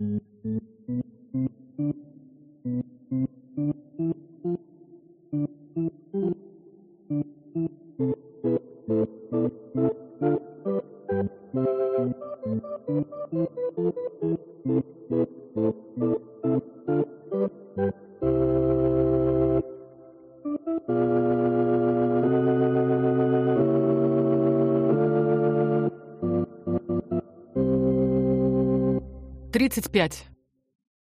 Thank you. 35.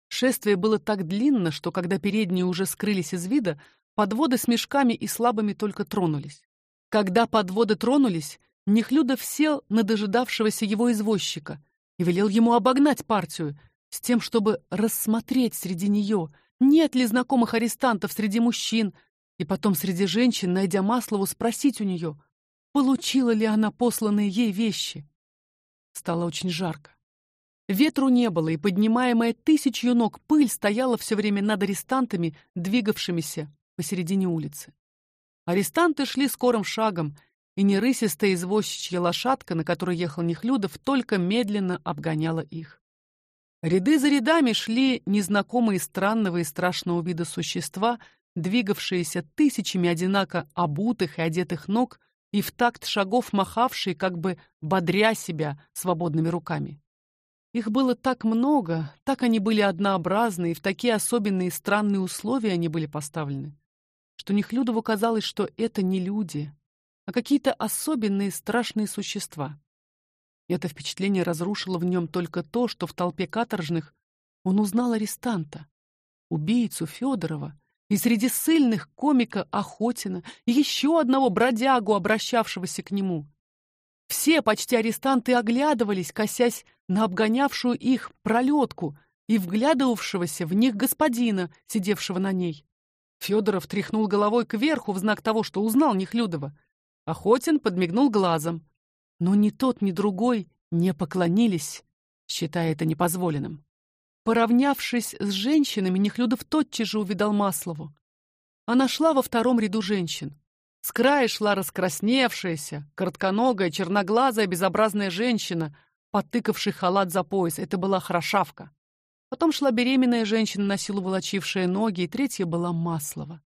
Шествие было так длинно, что когда передние уже скрылись из вида, подводы с мешками и слабыми только тронулись. Когда подводы тронулись, Нехлюдов сел на дожидавшегося его извозчика и велел ему обогнать партию с тем, чтобы рассмотреть среди нее, нет ли знакомых арестантов среди мужчин, и потом среди женщин, найдя Маслову, спросить у нее, получила ли она посланные ей вещи. Стало очень жарко. Ветру не было, и поднимаемая тысячью ног пыль стояла все время над арестантами, двигавшимися посередине улицы. Арестанты шли скорым шагом, и нерысистая извозчичья лошадка, на которой ехал Нехлюдов, только медленно обгоняла их. Ряды за рядами шли незнакомые странного и страшного вида существа, двигавшиеся тысячами одинако обутых и одетых ног и в такт шагов махавшие, как бы бодря себя свободными руками. Их было так много, так они были однообразны, и в такие особенные странные условия они были поставлены, что Нехлюдову казалось, что это не люди, а какие-то особенные страшные существа. Это впечатление разрушило в нем только то, что в толпе каторжных он узнал арестанта, убийцу Федорова, и среди сильных комика Охотина, и еще одного бродягу, обращавшегося к нему. Все почти арестанты оглядывались, косясь на обгонявшую их пролетку и вглядывавшегося в них господина, сидевшего на ней. Федоров тряхнул головой кверху в знак того, что узнал Нехлюдова. Охотин подмигнул глазом. Но ни тот, ни другой не поклонились, считая это непозволенным. Поравнявшись с женщинами, Нехлюдов тотчас же увидал Маслову. Она шла во втором ряду женщин. С края шла раскрасневшаяся, коротконогая, черноглазая, безобразная женщина, подтыкавший халат за пояс. Это была хорошавка. Потом шла беременная женщина, на силу волочившая ноги, и третья была Маслова.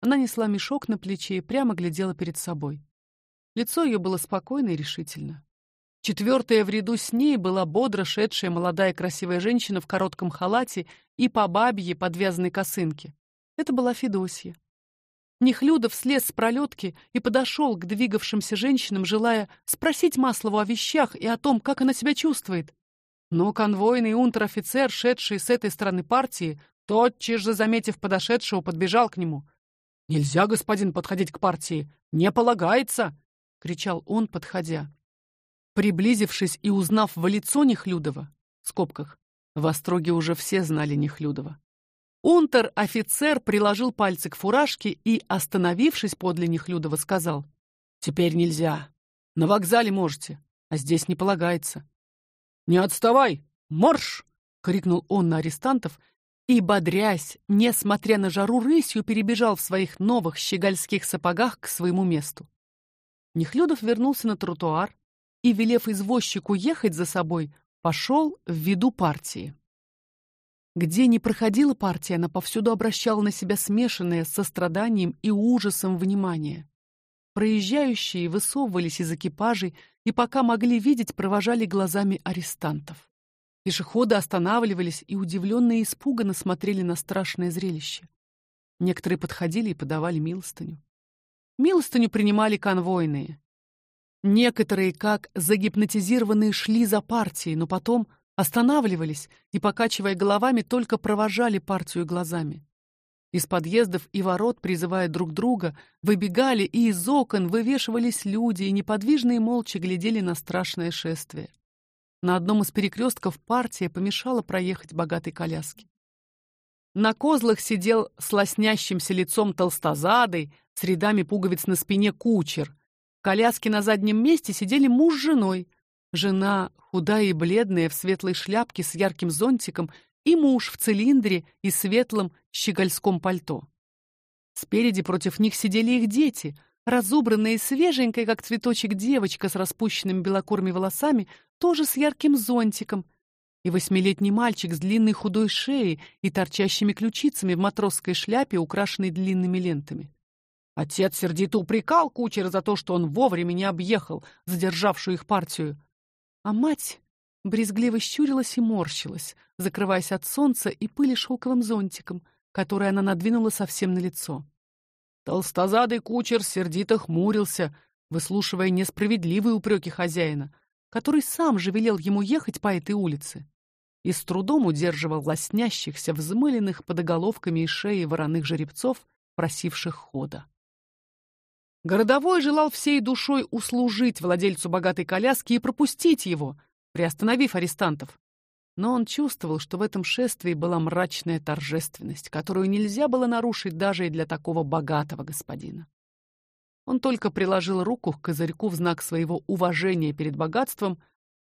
Она несла мешок на плече и прямо глядела перед собой. Лицо ее было спокойно и решительно. Четвертая в ряду с ней была бодро шедшая молодая красивая женщина в коротком халате и по бабье подвязанной косынке. Это была Федосья. Нехлюдов слез с пролетки и подошел к двигавшимся женщинам, желая спросить Маслову о вещах и о том, как она себя чувствует. Но конвойный унтер-офицер, шедший с этой стороны партии, тотчас же заметив подошедшего, подбежал к нему. Нельзя, господин, подходить к партии, не полагается, кричал он, подходя. Приблизившись и узнав в лицо Нехлюдова, в скобках, в Остроге уже все знали Нехлюдова. Унтер-офицер приложил пальцы к фуражке и, остановившись подле Нехлюдова, сказал: "Теперь нельзя. На вокзале можете, а здесь не полагается". "Не отставай, марш!" крикнул он на арестантов и, бодрясь, несмотря на жару, рысью перебежал в своих новых щегольских сапогах к своему месту. Нехлюдов вернулся на тротуар и, велев извозчику ехать за собой, пошел в виду партии. Где ни проходила партия, она повсюду обращала на себя смешанное с состраданием и ужасом внимание. Проезжающие высовывались из экипажей и пока могли видеть, провожали глазами арестантов. Пешеходы останавливались и удивленно и испуганно смотрели на страшное зрелище. Некоторые подходили и подавали милостыню. Милостыню принимали конвойные. Некоторые, как загипнотизированные, шли за партией, но потом останавливались и, покачивая головами, только провожали партию глазами. Из подъездов и ворот, призывая друг друга, выбегали и из окон вывешивались люди и неподвижно и молча глядели на страшное шествие. На одном из перекрестков партия помешала проехать богатой коляске. На козлах сидел с лоснящимся лицом толстозадый, с рядами пуговиц на спине кучер. В коляске на заднем месте сидели муж с женой, Жена, худая и бледная, в светлой шляпке с ярким зонтиком, и муж в цилиндре и светлом щегольском пальто. Спереди против них сидели их дети, разубранная и свеженькая, как цветочек девочка с распущенными белокурыми волосами, тоже с ярким зонтиком. и восьмилетний мальчик с длинной худой шеей и торчащими ключицами в матросской шляпе, украшенной длинными лентами. Отец сердито упрекал кучера за то, что он вовремя не объехал задержавшую их партию. А мать брезгливо щурилась и морщилась, закрываясь от солнца и пыли шелковым зонтиком, который она надвинула совсем на лицо. Толстозадый кучер сердито хмурился, выслушивая несправедливые упреки хозяина, который сам же велел ему ехать по этой улице, и с трудом удерживал лоснящихся, взмыленных под оголовками и шеи вороных жеребцов, просивших хода. Городовой желал всей душой услужить владельцу богатой коляски и пропустить его, приостановив арестантов. Но он чувствовал, что в этом шествии была мрачная торжественность, которую нельзя было нарушить даже и для такого богатого господина. Он только приложил руку к козырьку в знак своего уважения перед богатством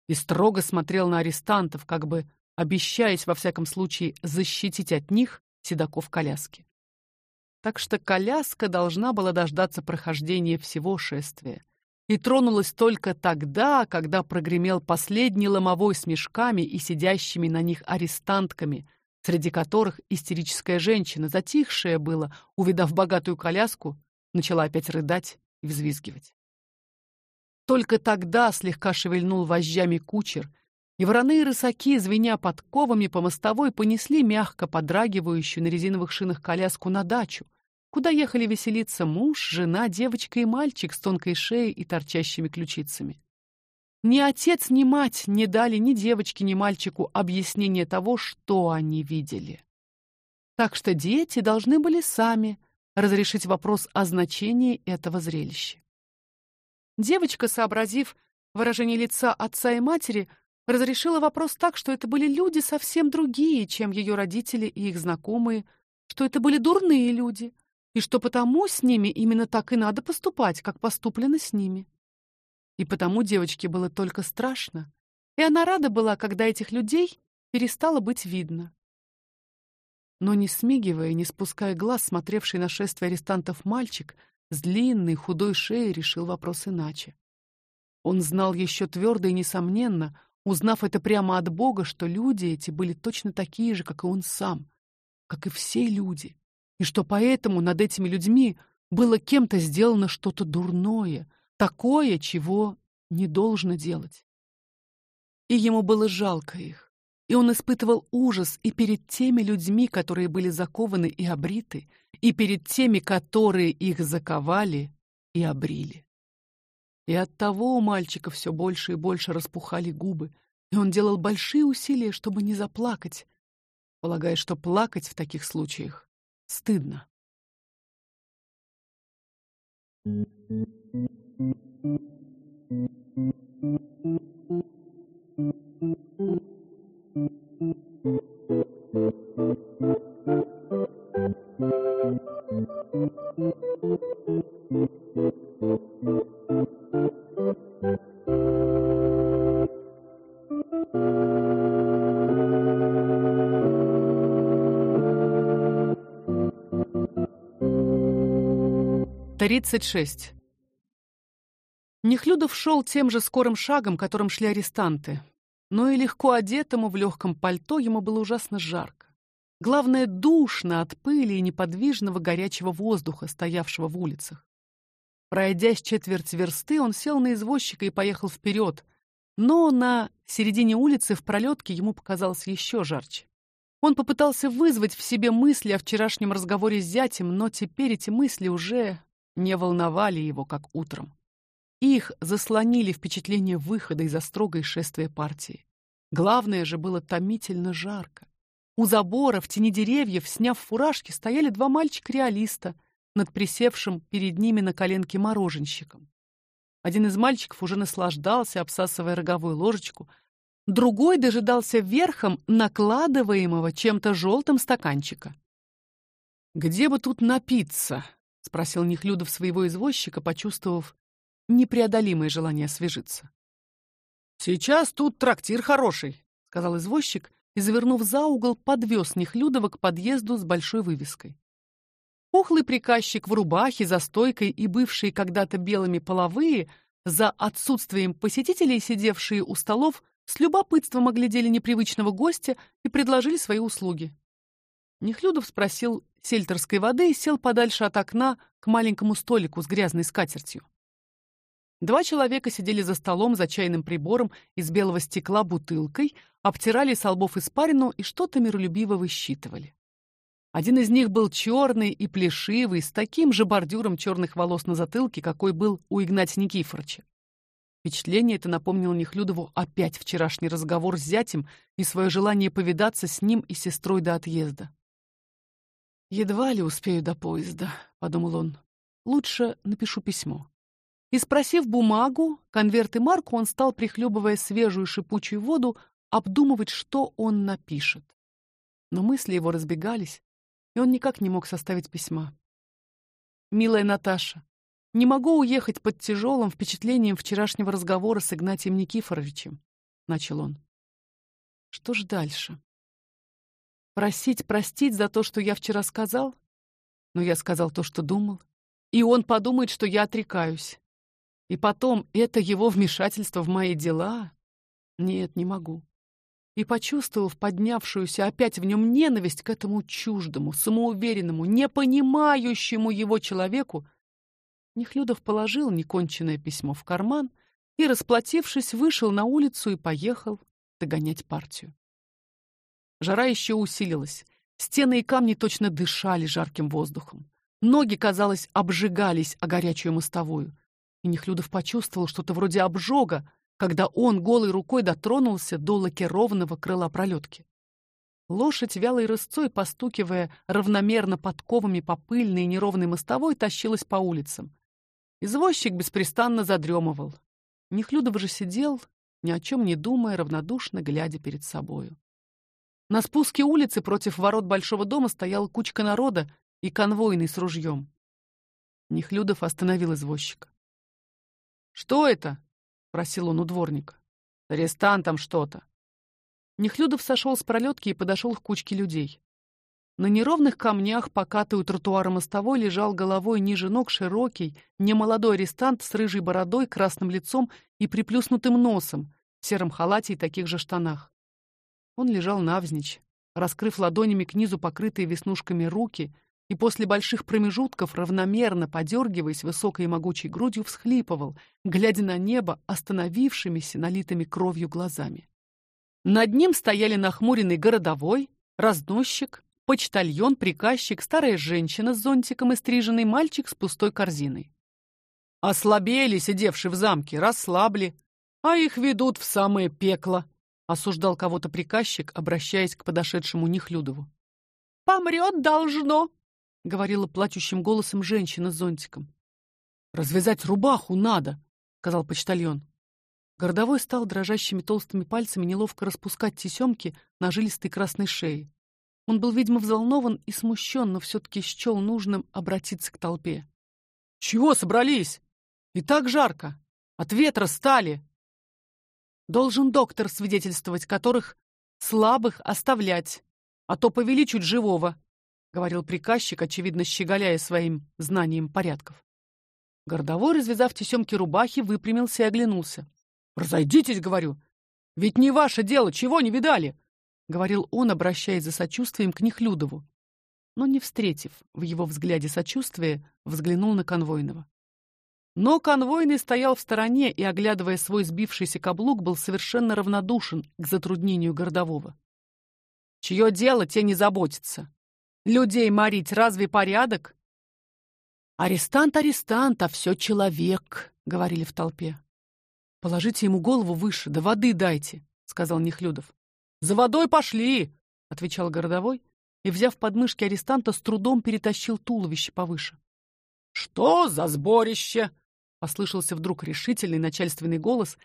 и строго смотрел на арестантов, как бы обещаясь во всяком случае защитить от них седаков коляски так что коляска должна была дождаться прохождения всего шествия и тронулась только тогда, когда прогремел последний ломовой с мешками и сидящими на них арестантками, среди которых истерическая женщина, затихшая было, увидав богатую коляску, начала опять рыдать и взвизгивать. Только тогда слегка шевельнул вожжами кучер, и вороные рысаки, звеня подковами по мостовой, понесли мягко подрагивающую на резиновых шинах коляску на дачу, куда ехали веселиться муж, жена, девочка и мальчик с тонкой шеей и торчащими ключицами. Ни отец, ни мать не дали ни девочке, ни мальчику объяснения того, что они видели. Так что дети должны были сами разрешить вопрос о значении этого зрелища. Девочка, сообразив выражение лица отца и матери, разрешила вопрос так, что это были люди совсем другие, чем ее родители и их знакомые, что это были дурные люди, и что потому с ними именно так и надо поступать, как поступлено с ними. И потому девочке было только страшно, и она рада была, когда этих людей перестало быть видно. Но не смигивая, не спуская глаз, смотревший на шествие арестантов мальчик с длинной худой шеей решил вопрос иначе. Он знал еще твердо и несомненно, узнав это прямо от Бога, что люди эти были точно такие же, как и он сам, как и все люди и что поэтому над этими людьми было кем-то сделано что-то дурное, такое, чего не должно делать. И ему было жалко их, и он испытывал ужас и перед теми людьми, которые были закованы и обриты, и перед теми, которые их заковали и обрили. И от того у мальчика все больше и больше распухали губы, и он делал большие усилия, чтобы не заплакать, полагая, что плакать в таких случаях стыдно. Thank you. 36. Нехлюдов шел тем же скорым шагом, которым шли арестанты. Но и легко одетому в легком пальто ему было ужасно жарко. Главное, душно от пыли и неподвижного горячего воздуха, стоявшего в улицах. Пройдя четверть версты, он сел на извозчика и поехал вперед. Но на середине улицы в пролетке ему показалось еще жарче. Он попытался вызвать в себе мысли о вчерашнем разговоре с зятем, но теперь эти мысли уже не волновали его, как утром. Их заслонили впечатление выхода из строгой шествия партии. Главное же было томительно жарко. У забора в тени деревьев, сняв фуражки, стояли два мальчика-реалиста над присевшим перед ними на коленке мороженщиком. Один из мальчиков уже наслаждался, обсасывая роговую ложечку, другой дожидался верхом накладываемого чем-то желтым стаканчика. Где бы тут напиться? Спросил Нехлюдов своего извозчика, почувствовав непреодолимое желание освежиться. Сейчас тут трактир хороший, сказал извозчик и, завернув за угол, подвез Нехлюдова к подъезду с большой вывеской. Пухлый приказчик в рубахе за стойкой и бывшие когда-то белыми половые, за отсутствием посетителей, сидевшие у столов, с любопытством оглядели непривычного гостя и предложили свои услуги. Нехлюдов спросил сельтерской воды и сел подальше от окна к маленькому столику с грязной скатертью. Два человека сидели за столом за чайным прибором из белого стекла бутылкой, обтирали с лбов испарину и что-то миролюбиво высчитывали. Один из них был черный и плешивый, с таким же бордюром черных волос на затылке, какой был у Игнатия Никифоровича. Впечатление это напомнило Нехлюдову опять вчерашний разговор с зятем и свое желание повидаться с ним и сестрой до отъезда. Едва ли успею до поезда, подумал он. Лучше напишу письмо. И спросив бумагу, конверт и марку, он стал прихлебывая свежую шипучую воду, обдумывать, что он напишет. Но мысли его разбегались, и он никак не мог составить письма. Милая Наташа, не могу уехать под тяжелым впечатлением вчерашнего разговора с Игнатием Никифоровичем, начал он. Что ж дальше? Просить простить за то, что я вчера сказал? Но я сказал то, что думал, и он подумает, что я отрекаюсь. И потом это его вмешательство в мои дела? Нет, не могу. И почувствовав поднявшуюся опять в нем ненависть к этому чуждому, самоуверенному, не понимающему его человеку, Нехлюдов положил неконченное письмо в карман и, расплатившись, вышел на улицу и поехал догонять партию. Жара еще усилилась. Стены и камни точно дышали жарким воздухом. Ноги, казалось, обжигались о горячую мостовую. И Нехлюдов почувствовал что-то вроде обжога, когда он голой рукой дотронулся до лакированного крыла пролетки. Лошадь вялой рысцой, постукивая равномерно подковами по пыльной и неровной мостовой, тащилась по улицам. Извозчик беспрестанно задремывал. Нехлюдов же сидел, ни о чем не думая, равнодушно глядя перед собою. На спуске улицы против ворот большого дома стояла кучка народа и конвойный с ружьем. Нехлюдов остановил извозчика. Что это? просил он у дворника. Арестантам что-то. Нехлюдов сошел с пролетки и подошел к кучке людей. На неровных камнях, покатый у тротуара мостовой, лежал головой ниже ног широкий, немолодой арестант с рыжей бородой, красным лицом и приплюснутым носом, в сером халате и таких же штанах. Он лежал навзничь, раскрыв ладонями к низу покрытые веснушками руки, и после больших промежутков, равномерно подергиваясь высокой и могучей грудью, всхлипывал, глядя на небо остановившимися, налитыми кровью глазами. Над ним стояли нахмуренный городовой, разносчик, почтальон, приказчик, старая женщина с зонтиком и стриженный мальчик с пустой корзиной. Ослабели, сидевшие в замке, расслабли, а их ведут в самое пекло, осуждал кого-то приказчик, обращаясь к подошедшему Нехлюдову. Помрет должно, говорила плачущим голосом женщина с зонтиком. Развязать рубаху надо, сказал почтальон. Городовой стал дрожащими толстыми пальцами неловко распускать тесемки на жилистой красной шее. Он был, видимо, взволнован и смущен, но все-таки счел нужным обратиться к толпе. Чего собрались? И так жарко. От ветра стали. Должен доктор свидетельствовать, которых слабых оставлять, а то повели чуть живого, говорил приказчик, очевидно щеголяя своим знанием порядков. Городовой, развязав тесемки рубахи, выпрямился и оглянулся. Разойдитесь, говорю. Ведь не ваше дело, чего не видали, говорил он, обращаясь за сочувствием к Нехлюдову. Но не встретив в его взгляде сочувствия, взглянул на конвойного. Но конвойный стоял в стороне и, оглядывая свой сбившийся каблук, был совершенно равнодушен к затруднению городового. Чье дело, те не заботятся. Людей морить разве порядок? Арестант арестант, а все человек, говорили в толпе. Положите ему голову выше, да воды дайте, сказал Нехлюдов. За водой пошли, отвечал городовой и, взяв подмышки арестанта, с трудом перетащил туловище повыше. Что за сборище? Послышался вдруг решительный начальственный голос,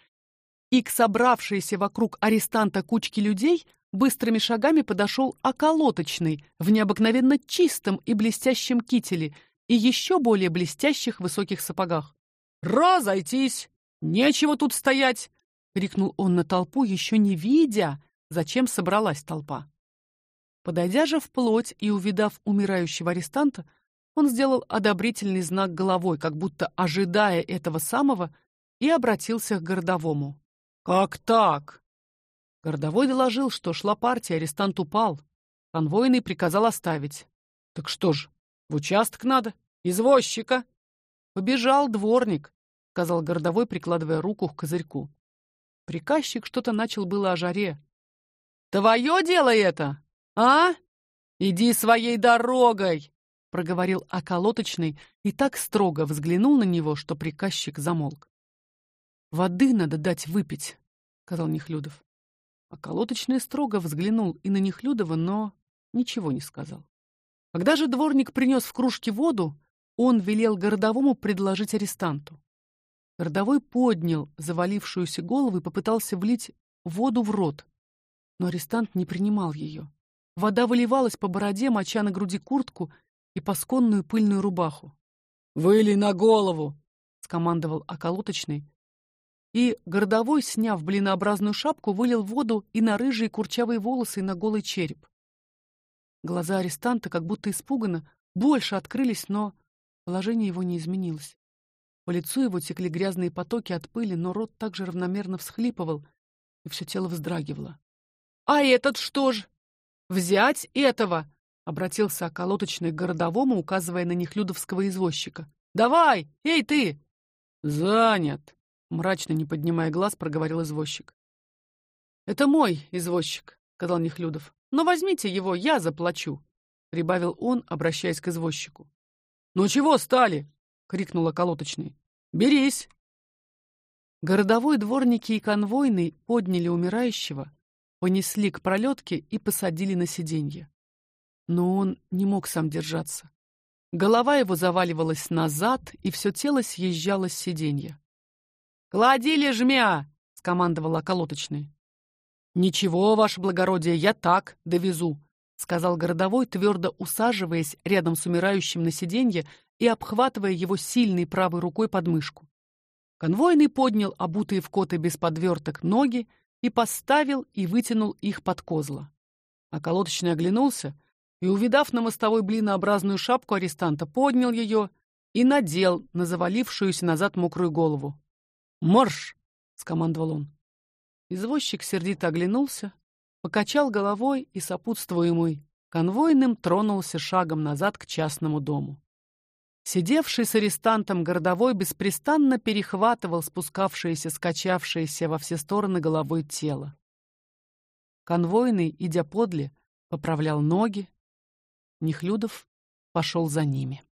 и к собравшейся вокруг арестанта кучке людей быстрыми шагами подошел околоточный в необыкновенно чистом и блестящем кителе и еще более блестящих высоких сапогах. Разойтись, нечего тут стоять, крикнул он на толпу, еще не видя, зачем собралась толпа. Подойдя же вплоть и увидав умирающего арестанта, он сделал одобрительный знак головой, как будто ожидая этого самого, и обратился к городовому. Как так? Городовой доложил, что шла партия, арестант упал. Конвойный приказал оставить. Так что ж, в участок надо, извозчика. Побежал дворник, сказал городовой, прикладывая руку к козырьку. Приказчик что-то начал было о жаре. Твое дело это, а? Иди своей дорогой, проговорил околоточный и так строго взглянул на него, что приказчик замолк. Воды надо дать выпить, сказал Нехлюдов. Околоточный строго взглянул и на Нехлюдова, но ничего не сказал. Когда же дворник принес в кружке воду, он велел городовому предложить арестанту. Городовой поднял завалившуюся голову и попытался влить воду в рот, но арестант не принимал ее. Вода выливалась по бороде, моча на груди куртку и пасконную пыльную рубаху. «Выли на голову!» — скомандовал околоточный, и городовой, сняв блинообразную шапку, вылил воду и на рыжие курчавые волосы, и на голый череп. Глаза арестанта, как будто испуганно, больше открылись, но положение его не изменилось. По лицу его текли грязные потоки от пыли, но рот также равномерно всхлипывал, и все тело вздрагивало. «А этот что ж? Взять этого?» — обратился околоточный к городовому, указывая на нехлюдовского извозчика. «Давай! Эй, ты!» «Занят!» мрачно не поднимая глаз, проговорил извозчик. Это мой извозчик, сказал Нехлюдов. Но возьмите его, я заплачу, прибавил он, обращаясь к извозчику. Ну чего стали? крикнула колоточный. Берись. Городовой, дворники и конвойный подняли умирающего, понесли к пролетке и посадили на сиденье. Но он не мог сам держаться. Голова его заваливалась назад, и все тело съезжало с сиденья. «Клади лежмя!» — скомандовал околоточный. «Ничего, ваше благородие, я так довезу», — сказал городовой, твердо усаживаясь рядом с умирающим на сиденье и обхватывая его сильной правой рукой под мышку. Конвойный поднял обутые в коты без подверток ноги и поставил и вытянул их под козла. Околоточный оглянулся и, увидав на мостовой блинообразную шапку арестанта, поднял ее и надел на завалившуюся назад мокрую голову. Марш! скомандовал он. Извозчик сердито оглянулся, покачал головой и сопутствуемый конвойным тронулся шагом назад к частному дому. Сидевший с арестантом городовой беспрестанно перехватывал спускавшееся, скачавшееся во все стороны головой тело. Конвойный, идя подле, поправлял ноги. Нехлюдов пошел за ними.